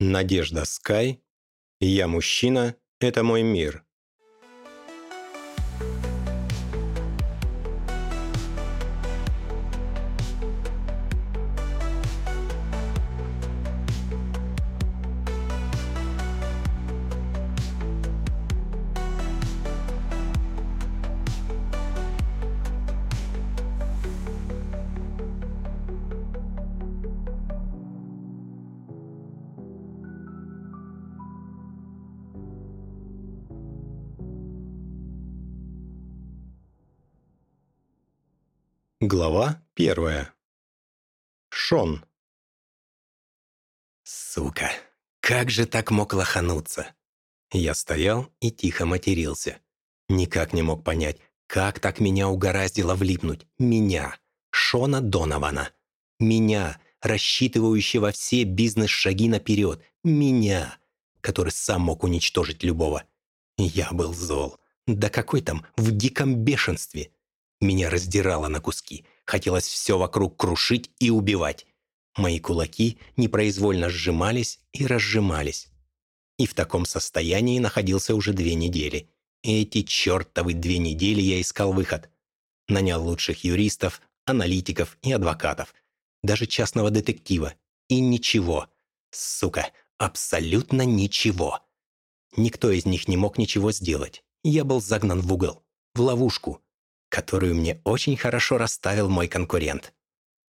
Надежда Скай. Я мужчина, это мой мир. Глава первая. Шон. Сука, как же так мог лохануться? Я стоял и тихо матерился. Никак не мог понять, как так меня угораздило влипнуть. Меня, Шона Донована. Меня, рассчитывающего все бизнес-шаги наперед. Меня, который сам мог уничтожить любого. Я был зол. Да какой там, в диком бешенстве. Меня раздирало на куски. Хотелось все вокруг крушить и убивать. Мои кулаки непроизвольно сжимались и разжимались. И в таком состоянии находился уже две недели. Эти чертовы две недели я искал выход. Нанял лучших юристов, аналитиков и адвокатов. Даже частного детектива. И ничего. Сука, абсолютно ничего. Никто из них не мог ничего сделать. Я был загнан в угол. В ловушку которую мне очень хорошо расставил мой конкурент.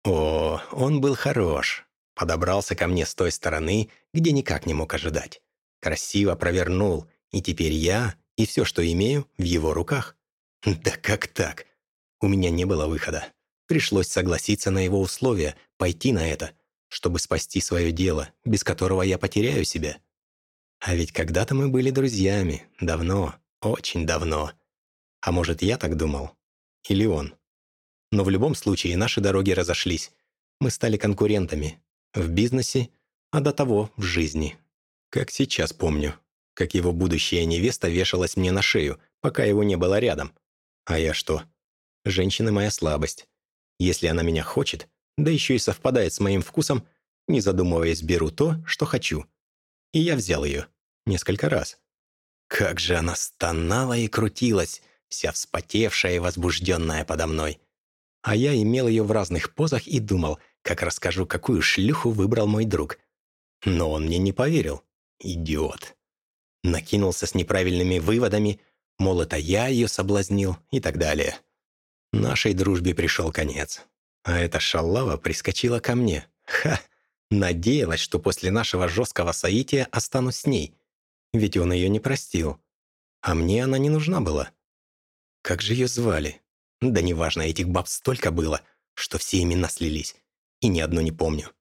О, он был хорош. Подобрался ко мне с той стороны, где никак не мог ожидать. Красиво провернул, и теперь я и все, что имею, в его руках. Да как так? У меня не было выхода. Пришлось согласиться на его условия, пойти на это, чтобы спасти свое дело, без которого я потеряю себя. А ведь когда-то мы были друзьями, давно, очень давно. А может, я так думал? Или он. Но в любом случае наши дороги разошлись. Мы стали конкурентами. В бизнесе, а до того в жизни. Как сейчас помню, как его будущая невеста вешалась мне на шею, пока его не было рядом. А я что? Женщина моя слабость. Если она меня хочет, да еще и совпадает с моим вкусом, не задумываясь, беру то, что хочу. И я взял ее. Несколько раз. Как же она стонала и крутилась, вся вспотевшая и возбужденная подо мной. А я имел ее в разных позах и думал, как расскажу, какую шлюху выбрал мой друг. Но он мне не поверил. Идиот. Накинулся с неправильными выводами, мол, это я ее соблазнил и так далее. Нашей дружбе пришел конец. А эта шалава прискочила ко мне. Ха! Надеялась, что после нашего жесткого соития останусь с ней. Ведь он ее не простил. А мне она не нужна была. Как же ее звали? Да неважно, этих баб столько было, что все имена слились. И ни одну не помню.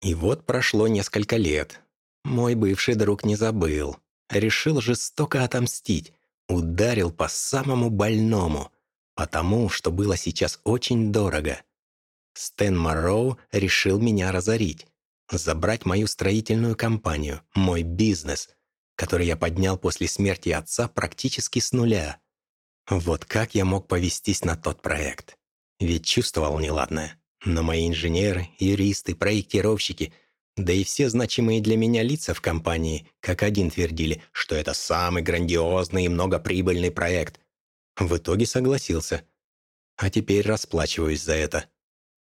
И вот прошло несколько лет. Мой бывший друг не забыл. Решил жестоко отомстить. Ударил по самому больному. Потому, что было сейчас очень дорого. Стэн Марроу решил меня разорить. Забрать мою строительную компанию, мой бизнес, который я поднял после смерти отца практически с нуля. Вот как я мог повестись на тот проект? Ведь чувствовал неладное. Но мои инженеры, юристы, проектировщики, да и все значимые для меня лица в компании, как один твердили, что это самый грандиозный и многоприбыльный проект. В итоге согласился. А теперь расплачиваюсь за это.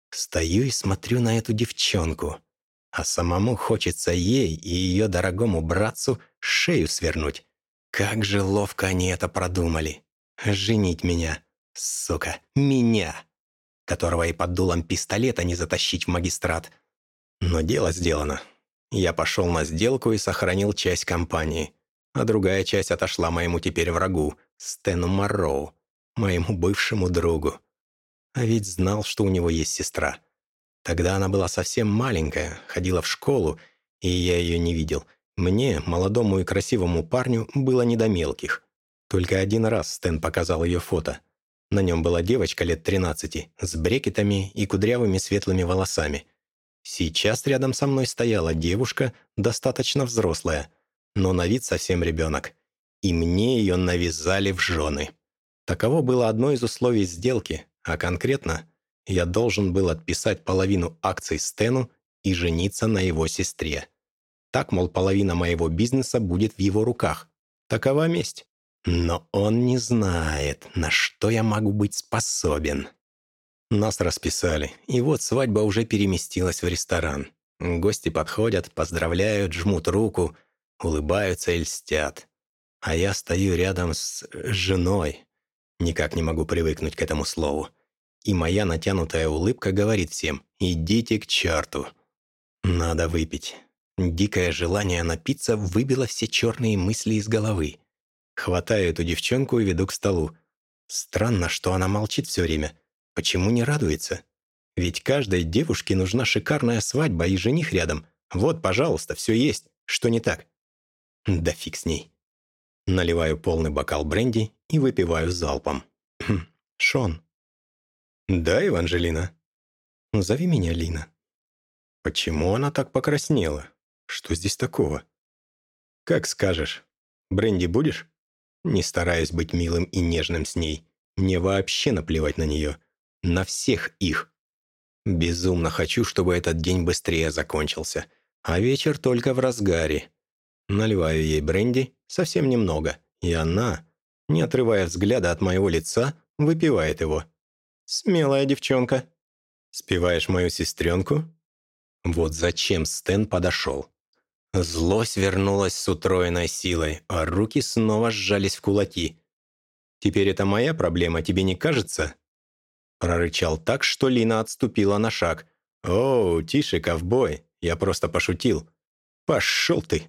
Стою и смотрю на эту девчонку. А самому хочется ей и ее дорогому братцу шею свернуть. Как же ловко они это продумали. Женить меня, сука, меня, которого и под дулом пистолета не затащить в магистрат. Но дело сделано. Я пошел на сделку и сохранил часть компании, а другая часть отошла моему теперь врагу, Стэну Марроу, моему бывшему другу. А ведь знал, что у него есть сестра. Тогда она была совсем маленькая, ходила в школу, и я ее не видел. Мне, молодому и красивому парню, было не до мелких. Только один раз Стэн показал ее фото. На нем была девочка лет 13 с брекетами и кудрявыми светлыми волосами. Сейчас рядом со мной стояла девушка, достаточно взрослая, но на вид совсем ребенок. И мне ее навязали в жены. Таково было одно из условий сделки, а конкретно я должен был отписать половину акций Стэну и жениться на его сестре. так, мол, половина моего бизнеса будет в его руках. Такова месть. Но он не знает, на что я могу быть способен. Нас расписали, и вот свадьба уже переместилась в ресторан. Гости подходят, поздравляют, жмут руку, улыбаются и льстят. А я стою рядом с женой. Никак не могу привыкнуть к этому слову. И моя натянутая улыбка говорит всем «идите к черту». Надо выпить. Дикое желание напиться выбило все черные мысли из головы. Хватаю эту девчонку и веду к столу. Странно, что она молчит все время. Почему не радуется? Ведь каждой девушке нужна шикарная свадьба и жених рядом. Вот, пожалуйста, все есть. Что не так? Да фиг с ней. Наливаю полный бокал бренди и выпиваю залпом. Хм, Шон. Да, Еванжелина? Зови меня Лина. Почему она так покраснела? Что здесь такого? Как скажешь. Бренди будешь? Не стараюсь быть милым и нежным с ней. Мне вообще наплевать на нее. На всех их. Безумно хочу, чтобы этот день быстрее закончился. А вечер только в разгаре. Наливаю ей бренди, совсем немного, и она, не отрывая взгляда от моего лица, выпивает его. «Смелая девчонка». «Спеваешь мою сестренку?» Вот зачем Стэн подошел. Злость вернулась с утроенной силой, а руки снова сжались в кулаки. «Теперь это моя проблема, тебе не кажется?» Прорычал так, что Лина отступила на шаг. «Оу, тише, ковбой, я просто пошутил. Пошел ты!»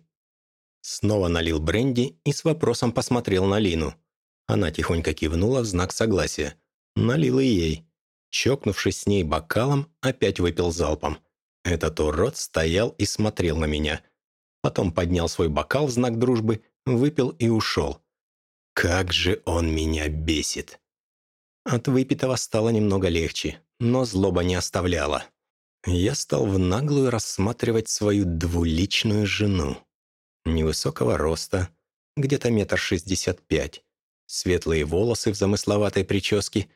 Снова налил бренди и с вопросом посмотрел на Лину. Она тихонько кивнула в знак согласия. Налил и ей. Чокнувшись с ней бокалом, опять выпил залпом. Этот урод стоял и смотрел на меня – потом поднял свой бокал в знак дружбы, выпил и ушел. Как же он меня бесит! От выпитого стало немного легче, но злоба не оставляла. Я стал в наглую рассматривать свою двуличную жену. Невысокого роста, где-то метр шестьдесят пять, светлые волосы в замысловатой прическе,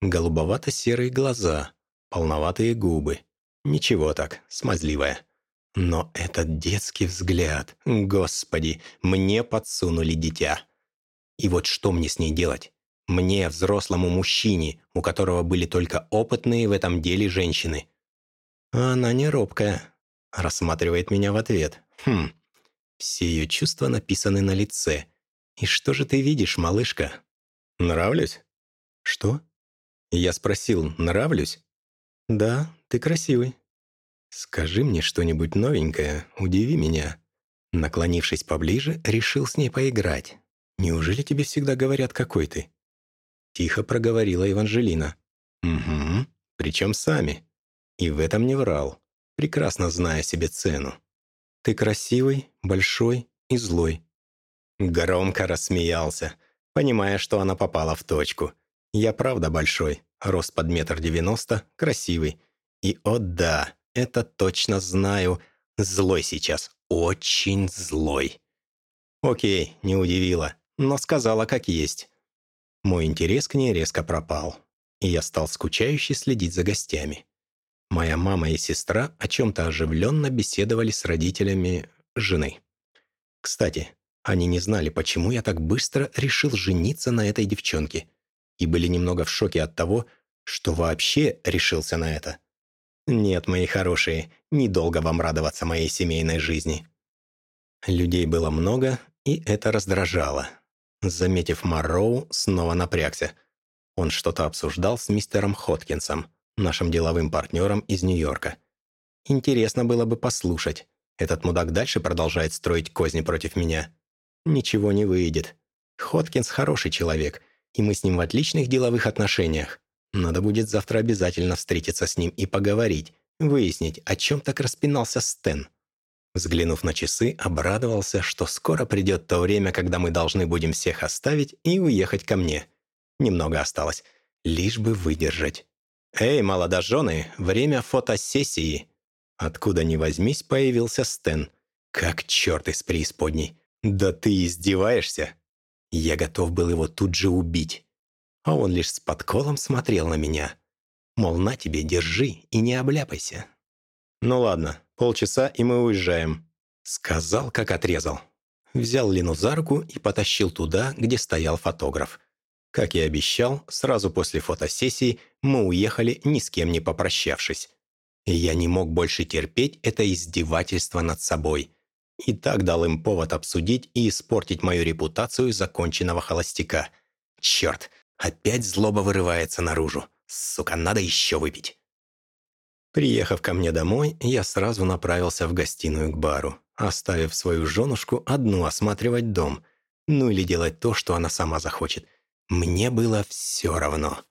голубовато-серые глаза, полноватые губы. Ничего так, смазливая. Но этот детский взгляд, господи, мне подсунули дитя. И вот что мне с ней делать? Мне, взрослому мужчине, у которого были только опытные в этом деле женщины. она не робкая. Рассматривает меня в ответ. Хм, все ее чувства написаны на лице. И что же ты видишь, малышка? Нравлюсь? Что? Я спросил, нравлюсь? Да, ты красивый. «Скажи мне что-нибудь новенькое, удиви меня». Наклонившись поближе, решил с ней поиграть. «Неужели тебе всегда говорят, какой ты?» Тихо проговорила Еванжелина. «Угу, причем сами. И в этом не врал, прекрасно зная себе цену. Ты красивый, большой и злой». Громко рассмеялся, понимая, что она попала в точку. «Я правда большой, рост под метр девяносто, красивый. И о да, это точно знаю. Злой сейчас, очень злой. Окей, не удивила, но сказала как есть. Мой интерес к ней резко пропал, и я стал скучающе следить за гостями. Моя мама и сестра о чем-то оживленно беседовали с родителями жены. Кстати, они не знали, почему я так быстро решил жениться на этой девчонке, и были немного в шоке от того, что вообще решился на это. «Нет, мои хорошие, недолго вам радоваться моей семейной жизни». Людей было много, и это раздражало. Заметив Марроу, снова напрягся. Он что-то обсуждал с мистером Хоткинсом, нашим деловым партнером из Нью-Йорка. Интересно было бы послушать. Этот мудак дальше продолжает строить козни против меня. Ничего не выйдет. Хоткинс хороший человек, и мы с ним в отличных деловых отношениях. Надо будет завтра обязательно встретиться с ним и поговорить, выяснить, о чем так распинался Стэн. Взглянув на часы, обрадовался, что скоро придет то время, когда мы должны будем всех оставить и уехать ко мне. Немного осталось, лишь бы выдержать. «Эй, молодожены, время фотосессии!» Откуда ни возьмись, появился Стэн. Как черт из преисподней. «Да ты издеваешься?» Я готов был его тут же убить а он лишь с подколом смотрел на меня. Мол, на тебе, держи и не обляпайся. «Ну ладно, полчаса, и мы уезжаем», — Сказал, как отрезал. Взял Лину за руку и потащил туда, где стоял фотограф. Как и обещал, сразу после фотосессии мы уехали, ни с кем не попрощавшись. И я не мог больше терпеть это издевательство над собой. И так дал им повод обсудить и испортить мою репутацию законченного холостяка. Черт, опять злоба вырывается наружу. Сука, надо еще выпить. Приехав ко мне домой, я сразу направился в гостиную к бару, оставив свою женушку одну осматривать дом, ну или делать то, что она сама захочет. Мне было все равно.